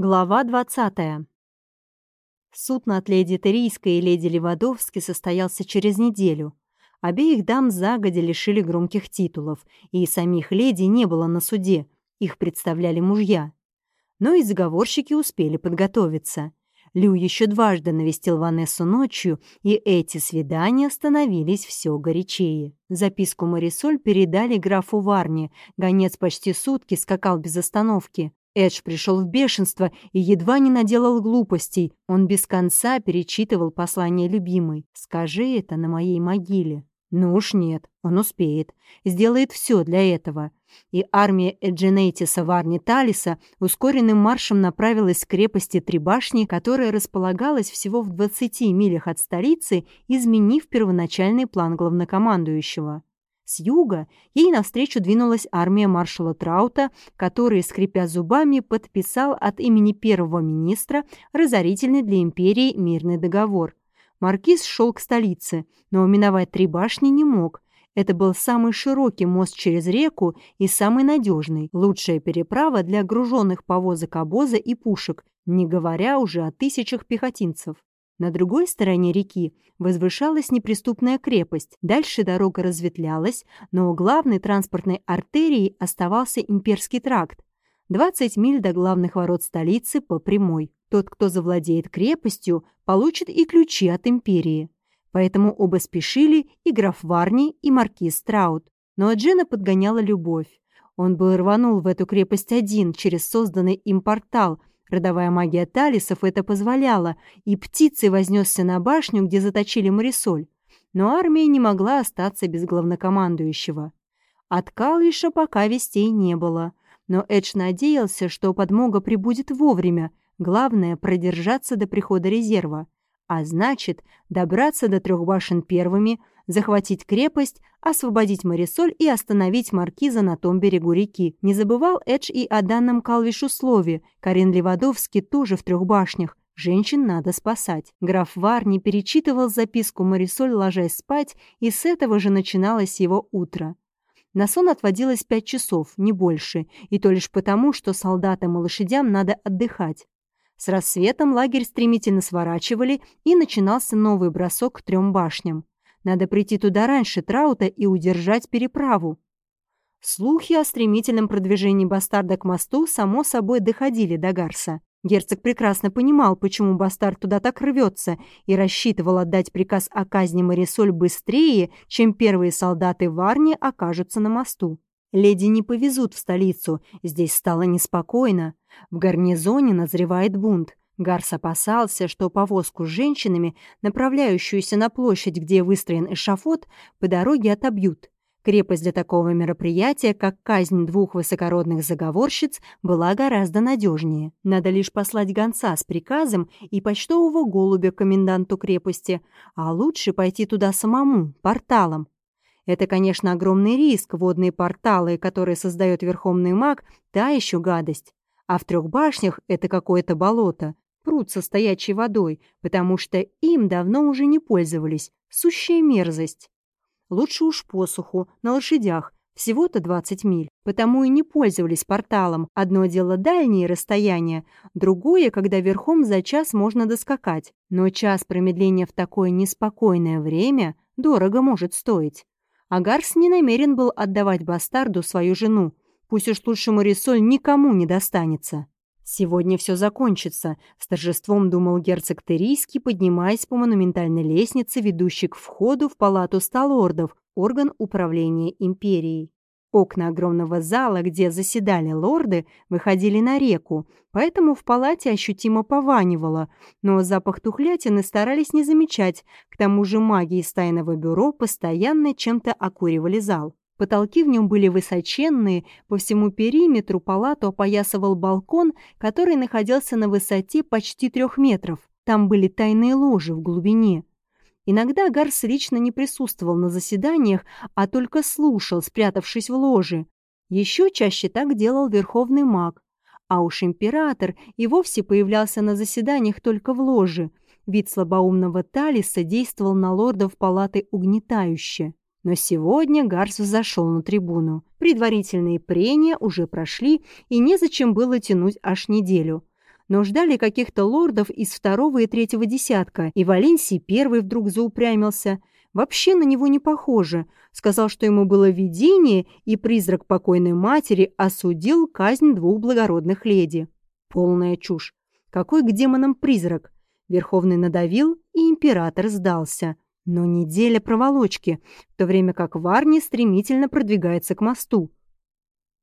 Глава 20. Суд над леди Терийской и леди Левадовски состоялся через неделю. Обеих дам загодя лишили громких титулов, и самих леди не было на суде, их представляли мужья. Но и заговорщики успели подготовиться. Лю еще дважды навестил Ванессу ночью, и эти свидания становились все горячее. Записку Марисоль передали графу Варни. Гонец почти сутки скакал без остановки. Эдж пришел в бешенство и едва не наделал глупостей. Он без конца перечитывал послание любимой. «Скажи это на моей могиле». Ну уж нет, он успеет. Сделает все для этого. И армия Эдженейтиса Варни Талиса ускоренным маршем направилась к крепости Три Башни, которая располагалась всего в 20 милях от столицы, изменив первоначальный план главнокомандующего. С юга ей навстречу двинулась армия маршала Траута, который, скрипя зубами, подписал от имени первого министра разорительный для империи мирный договор. Маркиз шел к столице, но миновать три башни не мог. Это был самый широкий мост через реку и самый надежный, лучшая переправа для груженных повозок обоза и пушек, не говоря уже о тысячах пехотинцев. На другой стороне реки возвышалась неприступная крепость. Дальше дорога разветвлялась, но главной транспортной артерией оставался имперский тракт. 20 миль до главных ворот столицы по прямой. Тот, кто завладеет крепостью, получит и ключи от империи. Поэтому оба спешили, и граф Варни, и маркиз Страут. Но Джина подгоняла любовь. Он был рванул в эту крепость один, через созданный им портал, Родовая магия Талисов это позволяла, и птицей вознесся на башню, где заточили Марисоль. Но армия не могла остаться без главнокомандующего. От Калвиша пока вестей не было, но Эдж надеялся, что подмога прибудет вовремя, главное — продержаться до прихода резерва, а значит, добраться до трех башен первыми — захватить крепость, освободить Марисоль и остановить маркиза на том берегу реки. Не забывал Эдж и о данном Калвишу слове. Карин Левадовский тоже в трех башнях. Женщин надо спасать. Граф Вар не перечитывал записку Марисоль, ложась спать, и с этого же начиналось его утро. На сон отводилось пять часов, не больше, и то лишь потому, что солдатам и лошадям надо отдыхать. С рассветом лагерь стремительно сворачивали, и начинался новый бросок к трем башням. Надо прийти туда раньше Траута и удержать переправу. Слухи о стремительном продвижении бастарда к мосту само собой доходили до Гарса. Герцог прекрасно понимал, почему бастард туда так рвется, и рассчитывал отдать приказ о казни Марисоль быстрее, чем первые солдаты Варни окажутся на мосту. Леди не повезут в столицу, здесь стало неспокойно. В гарнизоне назревает бунт. Гарс опасался, что повозку с женщинами, направляющуюся на площадь, где выстроен эшафот, по дороге отобьют. Крепость для такого мероприятия, как казнь двух высокородных заговорщиц, была гораздо надежнее. Надо лишь послать гонца с приказом и почтового голубя коменданту крепости, а лучше пойти туда самому, порталом. Это, конечно, огромный риск, водные порталы, которые создает верховный маг, та еще гадость. А в трех башнях это какое-то болото пруд со стоячей водой, потому что им давно уже не пользовались. Сущая мерзость. Лучше уж посуху, на лошадях, всего-то 20 миль. Потому и не пользовались порталом. Одно дело дальние расстояния, другое, когда верхом за час можно доскакать. Но час промедления в такое неспокойное время дорого может стоить. Агарс не намерен был отдавать бастарду свою жену. Пусть уж лучше Марисоль никому не достанется. «Сегодня все закончится», — с торжеством думал герцог Терийский, поднимаясь по монументальной лестнице, ведущей к входу в палату сталордов, орган управления империей. Окна огромного зала, где заседали лорды, выходили на реку, поэтому в палате ощутимо пованивало, но запах тухлятины старались не замечать, к тому же маги из тайного бюро постоянно чем-то окуривали зал. Потолки в нем были высоченные, по всему периметру палату опоясывал балкон, который находился на высоте почти трех метров. Там были тайные ложи в глубине. Иногда Гарс лично не присутствовал на заседаниях, а только слушал, спрятавшись в ложе. Еще чаще так делал верховный маг. А уж император и вовсе появлялся на заседаниях только в ложе. Вид слабоумного Талиса действовал на лордов палаты угнетающе. Но сегодня Гарс взошел на трибуну. Предварительные прения уже прошли, и незачем было тянуть аж неделю. Но ждали каких-то лордов из второго и третьего десятка, и Валенсий первый вдруг заупрямился. Вообще на него не похоже. Сказал, что ему было видение, и призрак покойной матери осудил казнь двух благородных леди. Полная чушь. Какой к демонам призрак? Верховный надавил, и император сдался. Но неделя проволочки, в то время как Варни стремительно продвигается к мосту.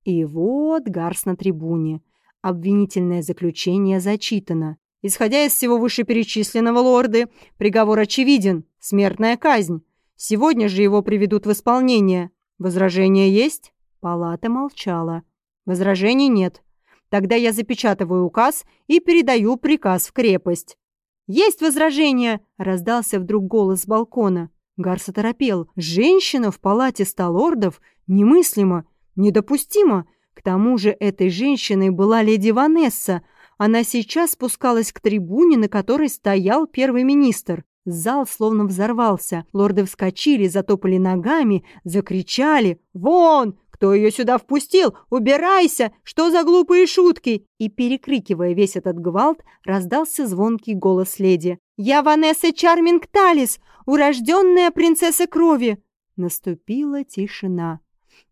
И вот Гарс на трибуне. Обвинительное заключение зачитано. Исходя из всего вышеперечисленного, лорды, приговор очевиден – смертная казнь. Сегодня же его приведут в исполнение. Возражения есть? Палата молчала. Возражений нет. Тогда я запечатываю указ и передаю приказ в крепость. «Есть возражения!» – раздался вдруг голос с балкона. Гарс оторопел. «Женщина в палате ста лордов? Немыслимо! Недопустимо! К тому же этой женщиной была леди Ванесса. Она сейчас спускалась к трибуне, на которой стоял первый министр. Зал словно взорвался. Лорды вскочили, затопали ногами, закричали «Вон! Кто ее сюда впустил? Убирайся! Что за глупые шутки?» И, перекрикивая весь этот гвалт, раздался звонкий голос леди. «Я Ванесса Чарминг Талис, урожденная принцесса крови!» Наступила тишина.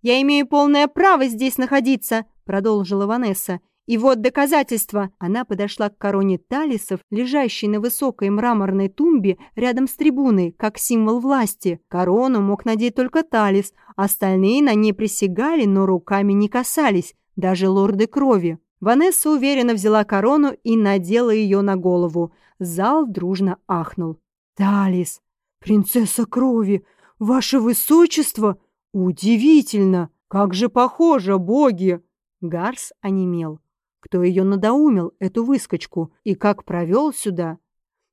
«Я имею полное право здесь находиться», — продолжила Ванесса. «И вот доказательство!» Она подошла к короне талисов, лежащей на высокой мраморной тумбе рядом с трибуной, как символ власти. Корону мог надеть только талис, остальные на ней присягали, но руками не касались, даже лорды крови. Ванесса уверенно взяла корону и надела ее на голову. Зал дружно ахнул. «Талис! Принцесса крови! Ваше высочество!» «Удивительно! Как же похоже, боги!» Гарс онемел. Кто ее надоумил, эту выскочку, и как провел сюда?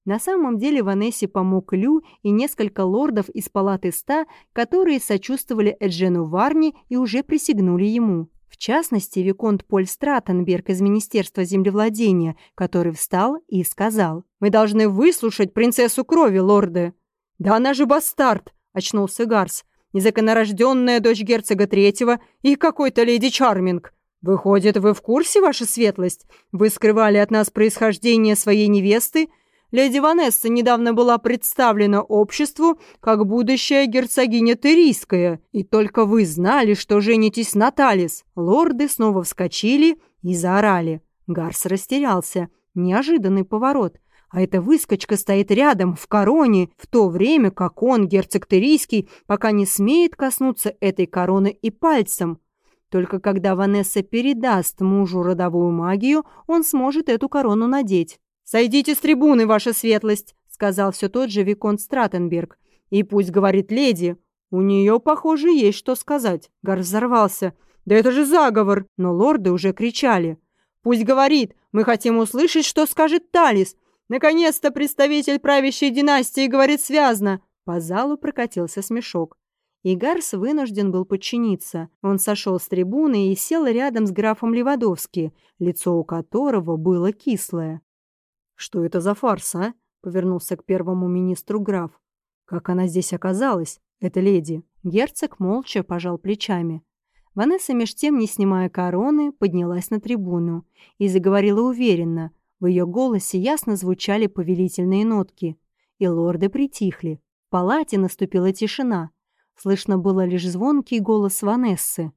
На самом деле Ванессе помог Лю и несколько лордов из палаты ста, которые сочувствовали Эджену Варни и уже присягнули ему. В частности, Виконт Поль Стратенберг из Министерства землевладения, который встал и сказал, «Мы должны выслушать принцессу крови, лорды!» «Да она же бастард!» — очнулся Гарс незаконорожденная дочь герцога третьего и какой-то леди Чарминг. Выходит, вы в курсе, ваша светлость? Вы скрывали от нас происхождение своей невесты? Леди Ванесса недавно была представлена обществу как будущая герцогиня Терийская, и только вы знали, что женитесь на Талис. Лорды снова вскочили и заорали. Гарс растерялся. Неожиданный поворот — а эта выскочка стоит рядом, в короне, в то время как он, герцог Терийский, пока не смеет коснуться этой короны и пальцем. Только когда Ванесса передаст мужу родовую магию, он сможет эту корону надеть. «Сойдите с трибуны, ваша светлость!» — сказал все тот же Виконт Стратенберг. «И пусть говорит леди. У нее, похоже, есть что сказать». Гар взорвался. «Да это же заговор!» Но лорды уже кричали. «Пусть говорит! Мы хотим услышать, что скажет Талис! Наконец-то представитель правящей династии говорит связно!» По залу прокатился смешок. И Гарс вынужден был подчиниться. Он сошел с трибуны и сел рядом с графом Левадовски, лицо у которого было кислое. «Что это за фарс, а?» — повернулся к первому министру граф. «Как она здесь оказалась, эта леди?» Герцог молча пожал плечами. Ванесса, меж тем, не снимая короны, поднялась на трибуну и заговорила уверенно, в ее голосе ясно звучали повелительные нотки, и лорды притихли. В палате наступила тишина. Слышно было лишь звонкий голос Ванессы.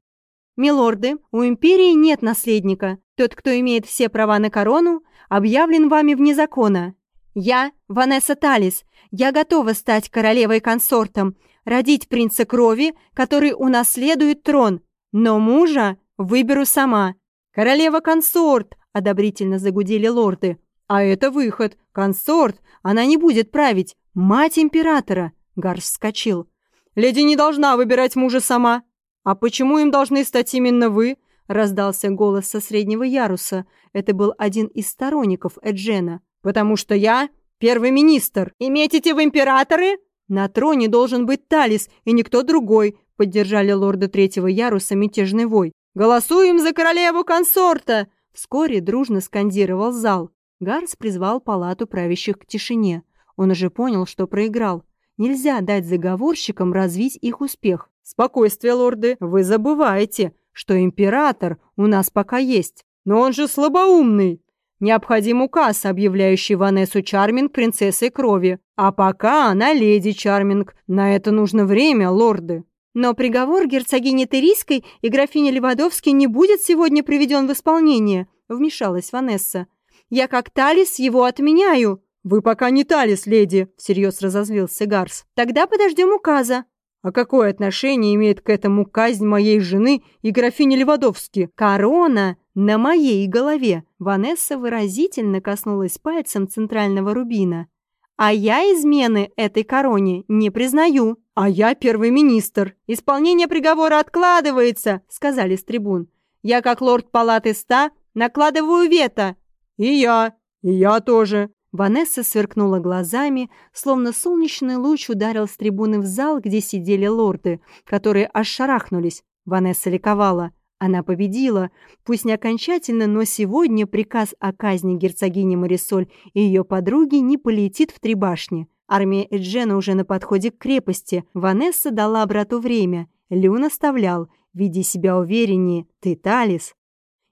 «Милорды, у империи нет наследника. Тот, кто имеет все права на корону, объявлен вами вне закона. Я, Ванесса Талис, я готова стать королевой-консортом, родить принца крови, который унаследует трон, но мужа выберу сама. Королева-консорт, одобрительно загудели лорды. «А это выход! Консорт! Она не будет править! Мать императора!» Гарш вскочил. «Леди не должна выбирать мужа сама!» «А почему им должны стать именно вы?» Раздался голос со среднего яруса. Это был один из сторонников Эджена. «Потому что я первый министр. И метите в императоры?» «На троне должен быть Талис и никто другой», поддержали лорда третьего яруса мятежный вой. «Голосуем за королеву консорта!» Вскоре дружно скандировал зал. Гарс призвал палату правящих к тишине. Он уже понял, что проиграл. Нельзя дать заговорщикам развить их успех. «Спокойствие, лорды, вы забываете, что император у нас пока есть. Но он же слабоумный!» Необходим указ, объявляющий Ванессу Чарминг принцессой крови. А пока она леди Чарминг. На это нужно время, лорды. Но приговор герцогини Терийской и графини Левадовски не будет сегодня приведен в исполнение, вмешалась Ванесса. Я как Талис его отменяю. Вы пока не Талис, леди, всерьез разозлился Гарс. Тогда подождем указа. А какое отношение имеет к этому казнь моей жены и графини Левадовски? Корона на моей голове. Ванесса выразительно коснулась пальцем центрального рубина. А я измены этой короне не признаю. А я первый министр. Исполнение приговора откладывается, сказали с трибун. Я, как лорд палаты ста, накладываю вето. И я, и я тоже. Ванесса сверкнула глазами, словно солнечный луч ударил с трибуны в зал, где сидели лорды, которые аж шарахнулись. Ванесса ликовала. Она победила. Пусть не окончательно, но сегодня приказ о казни герцогини Марисоль и ее подруги не полетит в три башни. Армия Эджена уже на подходе к крепости. Ванесса дала брату время. Лю наставлял. «Веди себя увереннее. Ты Талис».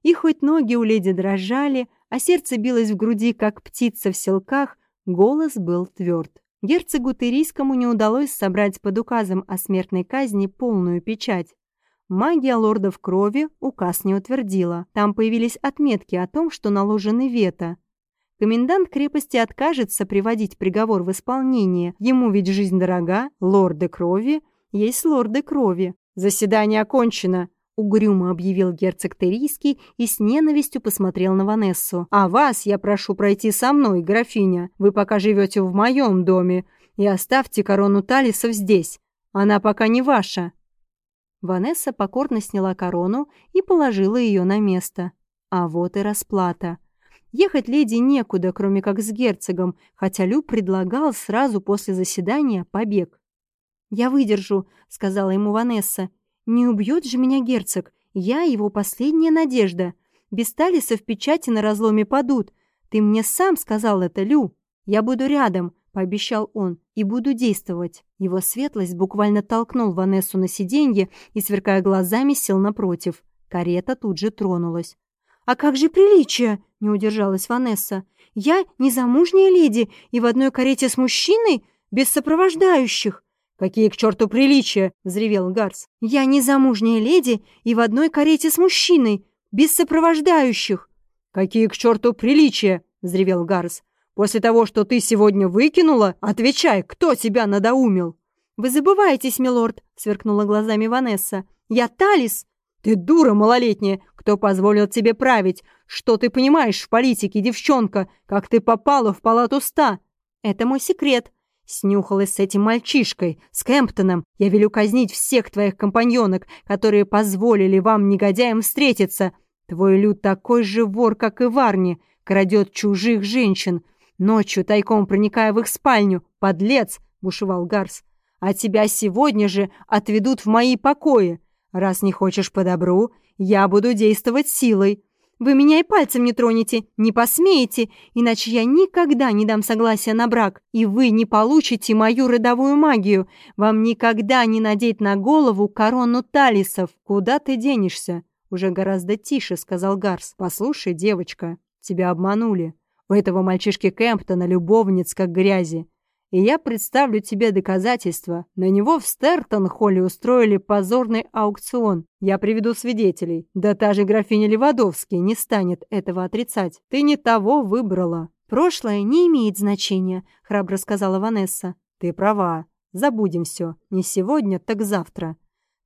И хоть ноги у леди дрожали, а сердце билось в груди, как птица в селках, голос был тверд. Герцогу Терийскому не удалось собрать под указом о смертной казни полную печать. Магия лордов крови указ не утвердила. Там появились отметки о том, что наложены вето. Комендант крепости откажется приводить приговор в исполнение. Ему ведь жизнь дорога, лорды крови есть лорды крови. Заседание окончено, угрюмо объявил герцог Терийский и с ненавистью посмотрел на Ванессу. «А вас я прошу пройти со мной, графиня. Вы пока живете в моем доме. И оставьте корону Талисов здесь. Она пока не ваша». Ванесса покорно сняла корону и положила ее на место. А вот и расплата. Ехать леди некуда, кроме как с герцогом, хотя Лю предлагал сразу после заседания побег. «Я выдержу», — сказала ему Ванесса. «Не убьет же меня герцог. Я его последняя надежда. Без Талиса в печати на разломе падут. Ты мне сам сказал это, Лю. Я буду рядом. — пообещал он, — «и буду действовать». Его светлость буквально толкнул Ванессу на сиденье и, сверкая глазами, сел напротив. Карета тут же тронулась. «А как же приличие?» — не удержалась Ванесса. «Я незамужняя леди и в одной карете с мужчиной, без сопровождающих». «Какие к черту приличия?» — взревел Гарс. «Я незамужняя леди и в одной карете с мужчиной, без сопровождающих». «Какие к черту приличия?» — взревел Гарс. После того, что ты сегодня выкинула, отвечай, кто тебя надоумил?» «Вы забываетесь, милорд», — сверкнула глазами Ванесса. «Я Талис». «Ты дура малолетняя! Кто позволил тебе править? Что ты понимаешь в политике, девчонка? Как ты попала в палату ста?» «Это мой секрет», Снюхалась с этим мальчишкой, с Кемптоном. Я велю казнить всех твоих компаньонок, которые позволили вам, негодяям, встретиться. Твой Люд такой же вор, как и Варни, крадет чужих женщин. Ночью, тайком проникая в их спальню, подлец, бушевал Гарс. А тебя сегодня же отведут в мои покои. Раз не хочешь по добру, я буду действовать силой. Вы меня и пальцем не тронете, не посмеете, иначе я никогда не дам согласия на брак, и вы не получите мою родовую магию. Вам никогда не надеть на голову корону талисов. Куда ты денешься? Уже гораздо тише сказал Гарс. Послушай, девочка, тебя обманули. У этого мальчишки Кэмптона любовниц как грязи. И я представлю тебе доказательства. На него в Стертон-холле устроили позорный аукцион. Я приведу свидетелей. Да та же графиня Левадовский не станет этого отрицать. Ты не того выбрала. Прошлое не имеет значения, храбро сказала Ванесса. Ты права. Забудем все. Не сегодня, так завтра.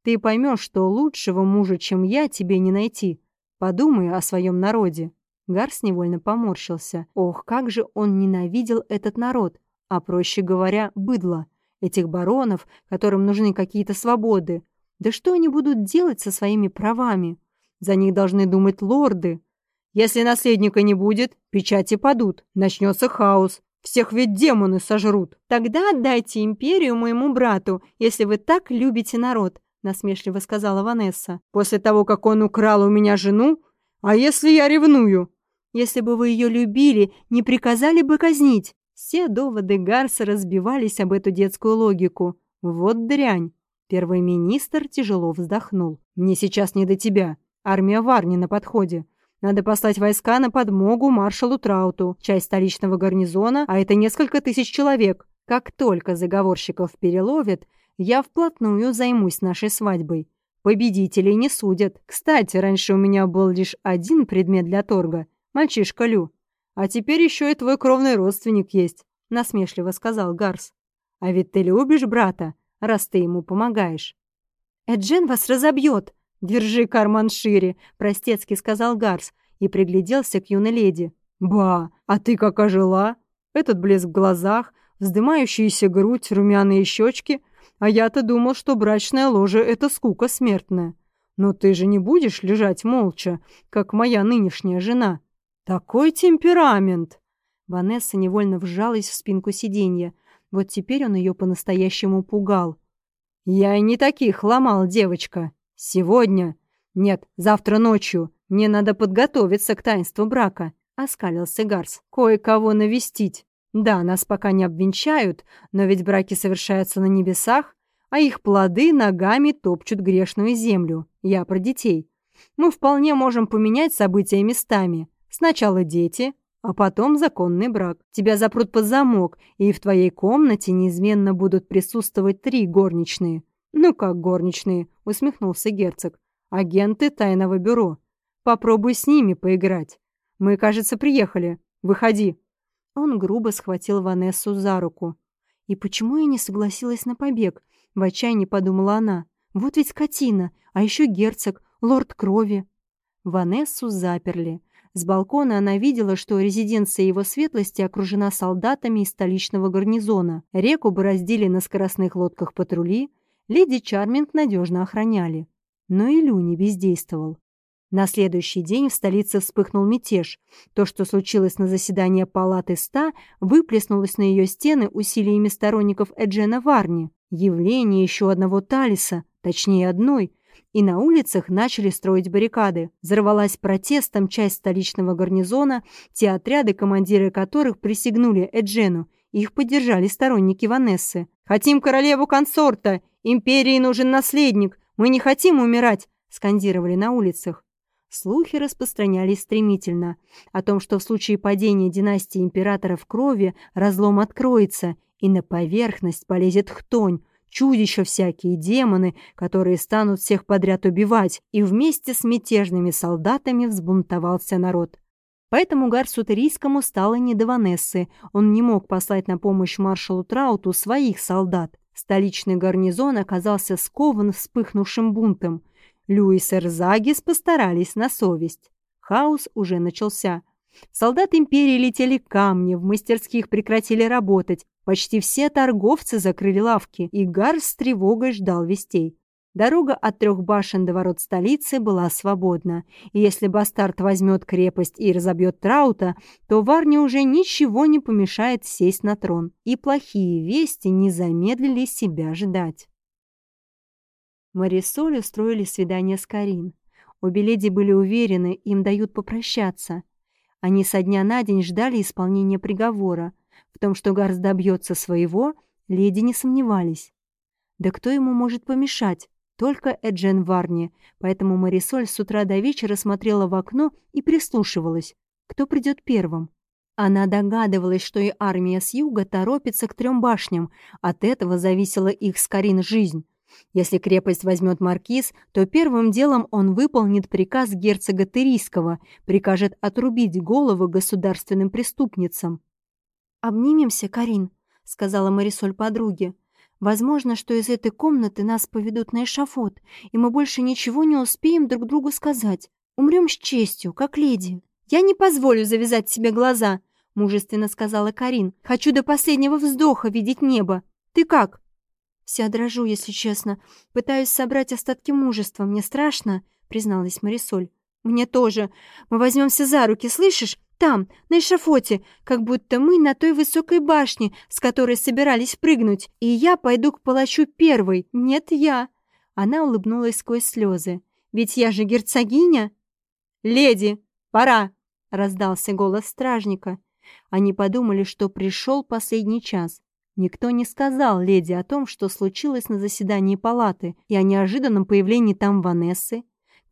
Ты поймешь, что лучшего мужа, чем я, тебе не найти. Подумай о своем народе. Гарс невольно поморщился. Ох, как же он ненавидел этот народ, а, проще говоря, быдло. Этих баронов, которым нужны какие-то свободы. Да что они будут делать со своими правами? За них должны думать лорды. Если наследника не будет, печати падут. Начнется хаос. Всех ведь демоны сожрут. Тогда отдайте империю моему брату, если вы так любите народ, насмешливо сказала Ванесса. После того, как он украл у меня жену? А если я ревную? Если бы вы ее любили, не приказали бы казнить. Все доводы Гарса разбивались об эту детскую логику. Вот дрянь. Первый министр тяжело вздохнул. «Мне сейчас не до тебя. Армия Варни на подходе. Надо послать войска на подмогу маршалу Трауту, часть столичного гарнизона, а это несколько тысяч человек. Как только заговорщиков переловят, я вплотную займусь нашей свадьбой. Победителей не судят. Кстати, раньше у меня был лишь один предмет для торга — мальчишка Лю. А теперь еще и твой кровный родственник есть», — насмешливо сказал Гарс. «А ведь ты любишь брата, раз ты ему помогаешь». «Эджен вас разобьет!» «Держи карман шире», — простецки сказал Гарс и пригляделся к юной леди. «Ба, а ты как ожила? Этот блеск в глазах, вздымающаяся грудь, румяные щечки. А я-то думал, что брачная ложа — это скука смертная. Но ты же не будешь лежать молча, как моя нынешняя жена. Такой темперамент!» Ванесса невольно вжалась в спинку сиденья. Вот теперь он ее по-настоящему пугал. «Я и не таких ломал, девочка. Сегодня? Нет, завтра ночью. Мне надо подготовиться к таинству брака», — оскалился Гарс. «Кое-кого навестить. Да, нас пока не обвенчают, но ведь браки совершаются на небесах, а их плоды ногами топчут грешную землю. Я про детей. Мы вполне можем поменять события местами. Сначала дети, а потом законный брак. Тебя запрут под замок, и в твоей комнате неизменно будут присутствовать три горничные. «Ну как горничные?» — усмехнулся герцог. «Агенты тайного бюро. Попробуй с ними поиграть. Мы, кажется, приехали. Выходи». Он грубо схватил Ванессу за руку. «И почему я не согласилась на побег?» — в отчаянии подумала она. «Вот ведь скотина, а еще герцог, лорд крови». Ванессу заперли. С балкона она видела, что резиденция его светлости окружена солдатами из столичного гарнизона. Реку бороздили на скоростных лодках патрули, леди Чарминг надежно охраняли. Но и Лю не бездействовал. На следующий день в столице вспыхнул мятеж. То, что случилось на заседании палаты ста, выплеснулось на ее стены усилиями сторонников Эджена Варни. Явление еще одного Талиса, точнее одной, и на улицах начали строить баррикады. Взорвалась протестом часть столичного гарнизона, те отряды, командиры которых присягнули Эджену, их поддержали сторонники Ванессы. «Хотим королеву-консорта! Империи нужен наследник! Мы не хотим умирать!» — скандировали на улицах. Слухи распространялись стремительно о том, что в случае падения династии императоров крови разлом откроется, и на поверхность полезет хтонь, чудища всякие, демоны, которые станут всех подряд убивать, и вместе с мятежными солдатами взбунтовался народ. Поэтому Гарсу Терийскому стало не до Ванессы, он не мог послать на помощь маршалу Трауту своих солдат. Столичный гарнизон оказался скован вспыхнувшим бунтом – Льюис и Эрзагис постарались на совесть. Хаос уже начался. Солдат империи летели камни, в мастерских прекратили работать, почти все торговцы закрыли лавки, и Гар с тревогой ждал вестей. Дорога от трех башен до ворот столицы была свободна, и если бастард возьмет крепость и разобьет Траута, то Варне уже ничего не помешает сесть на трон, и плохие вести не замедлили себя ждать. Марисоль устроили свидание с Карин. Обе леди были уверены, им дают попрощаться. Они со дня на день ждали исполнения приговора. В том, что Гарс добьется своего, леди не сомневались. Да кто ему может помешать? Только Эджен Варни, поэтому Марисоль с утра до вечера смотрела в окно и прислушивалась. Кто придет первым? Она догадывалась, что и армия с юга торопится к трем башням. От этого зависела их с Карин жизнь. Если крепость возьмет маркиз, то первым делом он выполнит приказ герцога Терийского, прикажет отрубить головы государственным преступницам. «Обнимемся, Карин», — сказала Марисоль подруге. «Возможно, что из этой комнаты нас поведут на эшафот, и мы больше ничего не успеем друг другу сказать. Умрем с честью, как леди». «Я не позволю завязать себе глаза», — мужественно сказала Карин. «Хочу до последнего вздоха видеть небо. Ты как?» «Вся дрожу, если честно. Пытаюсь собрать остатки мужества. Мне страшно», — призналась Марисоль. «Мне тоже. Мы возьмемся за руки, слышишь? Там, на эшафоте, как будто мы на той высокой башне, с которой собирались прыгнуть. И я пойду к палачу первой. Нет, я». Она улыбнулась сквозь слезы. «Ведь я же герцогиня». «Леди, пора!» — раздался голос стражника. Они подумали, что пришел последний час. Никто не сказал леди о том, что случилось на заседании палаты, и о неожиданном появлении там Ванессы.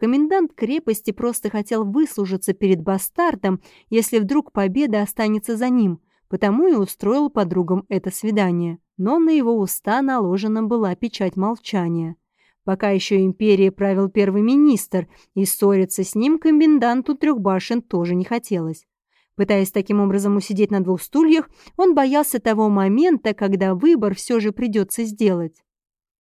Комендант крепости просто хотел выслужиться перед бастардом, если вдруг победа останется за ним, потому и устроил подругам это свидание. Но на его уста наложена была печать молчания. Пока еще империей правил первый министр, и ссориться с ним коменданту трех башен тоже не хотелось. Пытаясь таким образом усидеть на двух стульях, он боялся того момента, когда выбор все же придется сделать.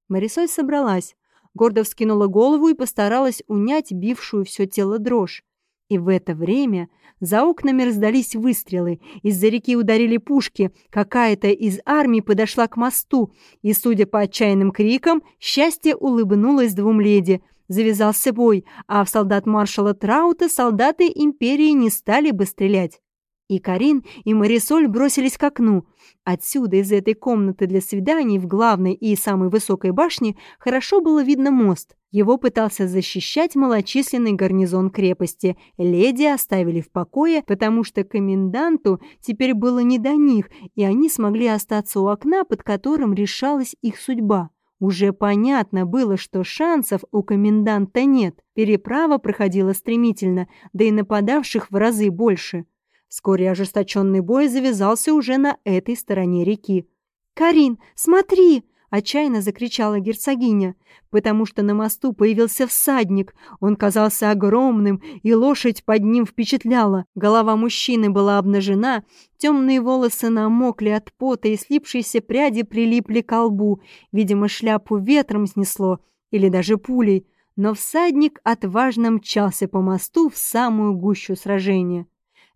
Марисоль собралась, гордо вскинула голову и постаралась унять бившую все тело дрожь. И в это время за окнами раздались выстрелы, из-за реки ударили пушки, какая-то из армий подошла к мосту, и, судя по отчаянным крикам, счастье улыбнулось двум леди. Завязался бой, а в солдат маршала Траута солдаты империи не стали бы стрелять. И Карин, и Марисоль бросились к окну. Отсюда, из этой комнаты для свиданий в главной и самой высокой башне, хорошо было видно мост. Его пытался защищать малочисленный гарнизон крепости. Леди оставили в покое, потому что коменданту теперь было не до них, и они смогли остаться у окна, под которым решалась их судьба. Уже понятно было, что шансов у коменданта нет. Переправа проходила стремительно, да и нападавших в разы больше. Вскоре ожесточенный бой завязался уже на этой стороне реки. «Карин, смотри!» — отчаянно закричала герцогиня, потому что на мосту появился всадник. Он казался огромным, и лошадь под ним впечатляла. Голова мужчины была обнажена, темные волосы намокли от пота, и слипшиеся пряди прилипли к лбу. Видимо, шляпу ветром снесло или даже пулей. Но всадник отважно мчался по мосту в самую гущу сражения.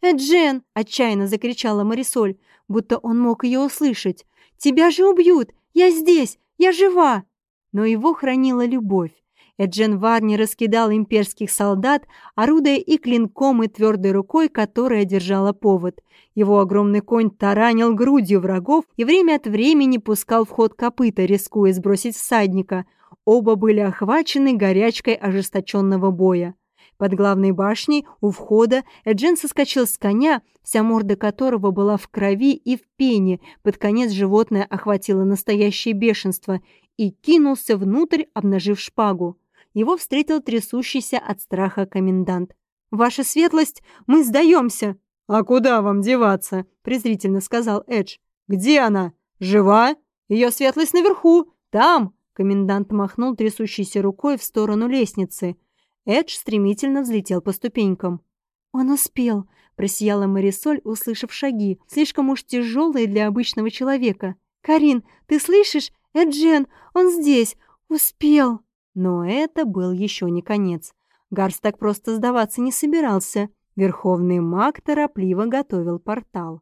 «Эджен!» — отчаянно закричала Марисоль, будто он мог ее услышать. «Тебя же убьют! Я здесь! Я жива!» Но его хранила любовь. Эджен Варни раскидал имперских солдат, орудуя и клинком, и твердой рукой, которая держала повод. Его огромный конь таранил грудью врагов и время от времени пускал в ход копыта, рискуя сбросить всадника. Оба были охвачены горячкой ожесточенного боя. Под главной башней у входа Эджен соскочил с коня, вся морда которого была в крови и в пене, под конец животное охватило настоящее бешенство и кинулся внутрь, обнажив шпагу. Его встретил трясущийся от страха комендант. «Ваша светлость, мы сдаемся!» «А куда вам деваться?» — презрительно сказал Эдж. «Где она? Жива? Ее светлость наверху! Там!» Комендант махнул трясущейся рукой в сторону лестницы. Эдж стремительно взлетел по ступенькам. «Он успел!» — просияла Марисоль, услышав шаги, слишком уж тяжелые для обычного человека. «Карин, ты слышишь? Эджен, он здесь! Успел!» Но это был еще не конец. Гарс так просто сдаваться не собирался. Верховный маг торопливо готовил портал.